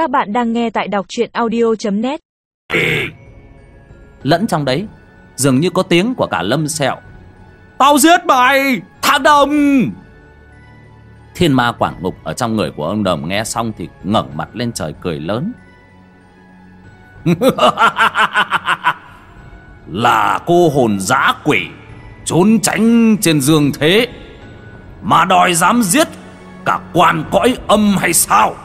Các bạn đang nghe tại đọc truyện audio.net Lẫn trong đấy, Dường như có tiếng của cả lâm sẹo. Tao giết mày, Thằng Đồng! Thiên ma quảng ngục ở trong người của ông Đồng nghe xong thì ngẩng mặt lên trời cười lớn. Là cô hồn giã quỷ, Trốn tránh trên dương thế, Mà đòi dám giết Cả quan cõi âm hay sao?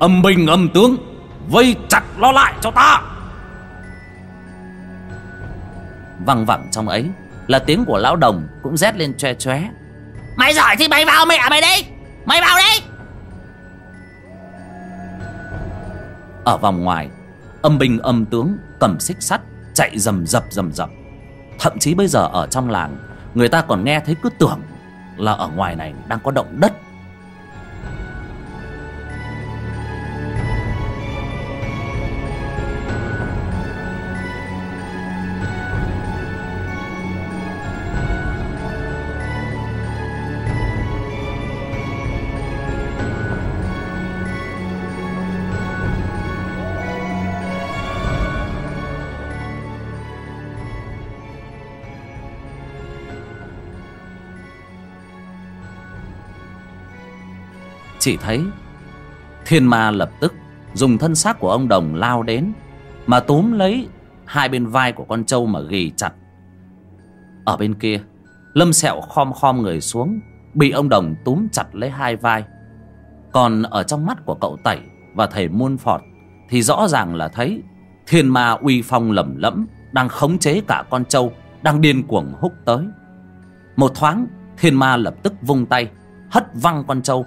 Âm binh âm tướng Vây chặt nó lại cho ta. Văng vẳng trong ấy Là tiếng của lão đồng cũng rét lên choe choé. Mày giỏi thì mày vào mẹ mày đi Mày vào đi. Ở vòng ngoài Âm binh âm tướng cầm xích sắt Chạy rầm rập rầm rập. Thậm chí bây giờ ở trong làng Người ta còn nghe thấy cứ tưởng Là ở ngoài này đang có động đất Chỉ thấy, Thiên ma lập tức Dùng thân xác của ông đồng lao đến, Mà túm lấy Hai bên vai của con trâu mà ghì chặt. Ở bên kia, Lâm sẹo khom khom người xuống, Bị ông đồng túm chặt lấy hai vai. Còn ở trong mắt của cậu Tẩy Và thầy Muôn Phọt Thì rõ ràng là thấy Thiên ma uy phong lầm lẫm, Đang khống chế cả con trâu, Đang điên cuồng húc tới. Một thoáng, Thiên ma lập tức vung tay, Hất văng con trâu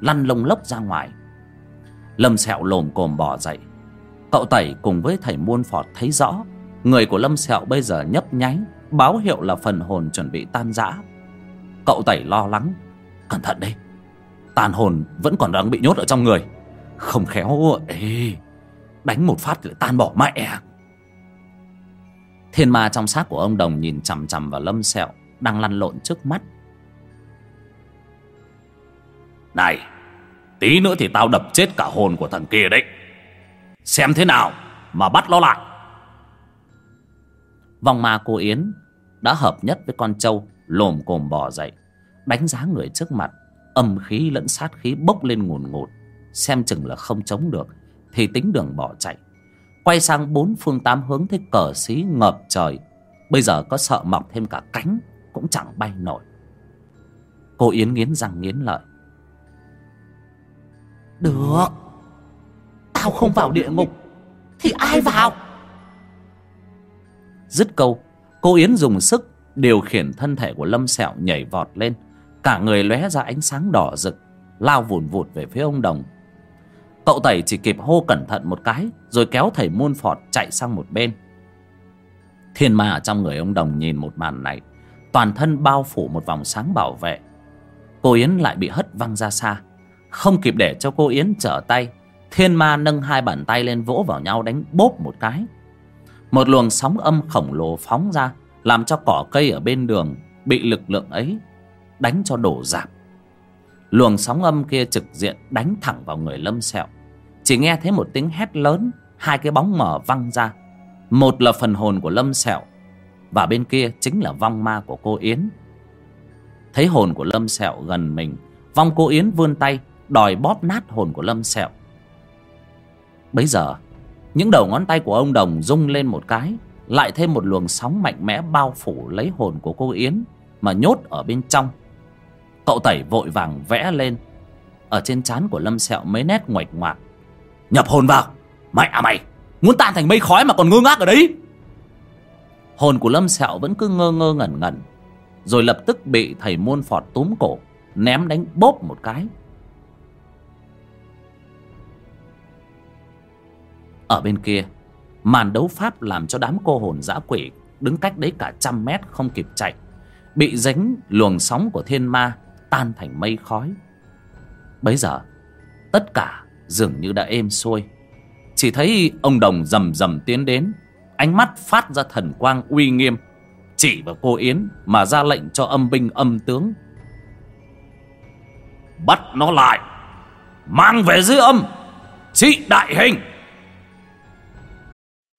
lăn lông lốc ra ngoài. Lâm sẹo lồm cồm bỏ dậy. Cậu tẩy cùng với thầy muôn phọt thấy rõ, người của lâm sẹo bây giờ nhấp nháy, báo hiệu là phần hồn chuẩn bị tan rã. Cậu tẩy lo lắng, cẩn thận đi tàn hồn vẫn còn đang bị nhốt ở trong người, không khéo, ê, đánh một phát thì lại tan bỏ mẹ. Thiên ma trong xác của ông đồng nhìn chằm chằm vào lâm sẹo đang lăn lộn trước mắt. Này, Tí nữa thì tao đập chết cả hồn của thằng kia đấy. Xem thế nào Mà bắt nó lại. Vòng ma cô Yến Đã hợp nhất với con trâu Lồm cồm bò dậy, Đánh giá người trước mặt, Âm khí lẫn sát khí bốc lên ngùn ngụt. Xem chừng là không chống được Thì tính đường bỏ chạy. Quay sang bốn phương tám hướng thấy cờ xí ngợp trời. Bây giờ có sợ mọc thêm cả cánh Cũng chẳng bay nổi. Cô Yến nghiến răng nghiến lợi. Được. Tao không vào địa ngục, Thì ai vào? Dứt câu, Cô Yến dùng sức Điều khiển thân thể của Lâm Sẹo nhảy vọt lên. Cả người lóe ra ánh sáng đỏ rực, Lao vùn vụt về phía ông Đồng. Cậu Tẩy chỉ kịp hô cẩn thận một cái, Rồi kéo thầy muôn phọt chạy sang một bên. Thiên ma ở trong người ông Đồng nhìn một màn này, Toàn thân bao phủ một vòng sáng bảo vệ. Cô Yến lại bị hất văng ra xa. Không kịp để cho cô Yến trở tay, Thiên ma nâng hai bàn tay lên vỗ vào nhau đánh bốp một cái. Một luồng sóng âm khổng lồ phóng ra, Làm cho cỏ cây ở bên đường Bị lực lượng ấy Đánh cho đổ rạp Luồng sóng âm kia trực diện đánh thẳng vào người lâm sẹo. Chỉ nghe thấy một tiếng hét lớn, Hai cái bóng mở văng ra. Một là phần hồn của lâm sẹo, Và bên kia chính là vong ma của cô Yến. Thấy hồn của lâm sẹo gần mình, Vong cô Yến vươn tay Đòi bóp nát hồn của lâm sẹo. Bấy giờ, Những đầu ngón tay của ông Đồng rung lên một cái, Lại thêm một luồng sóng mạnh mẽ bao phủ lấy hồn của cô Yến Mà nhốt ở bên trong. Cậu tẩy vội vàng vẽ lên, Ở trên trán của Lâm Sẹo mấy nét ngoạch ngoạc. Nhập hồn vào! Mẹ à mày! Muốn tan thành mây khói mà còn ngơ ngác ở đấy! Hồn của Lâm Sẹo vẫn cứ ngơ ngơ ngẩn ngẩn, Rồi lập tức bị thầy môn phọt túm cổ, Ném đánh bốp một cái. Ở bên kia. Màn đấu pháp làm cho đám cô hồn dã quỷ Đứng cách đấy cả trăm mét không kịp chạy. Bị dính luồng sóng của thiên ma Tan thành mây khói. Bấy giờ, Tất cả dường như đã êm xuôi. Chỉ thấy ông Đồng rầm rầm tiến đến, Ánh mắt phát ra thần quang uy nghiêm. Chỉ vào cô Yến Mà ra lệnh cho âm binh âm tướng. Bắt nó lại, Mang về dưới âm, trị đại hình.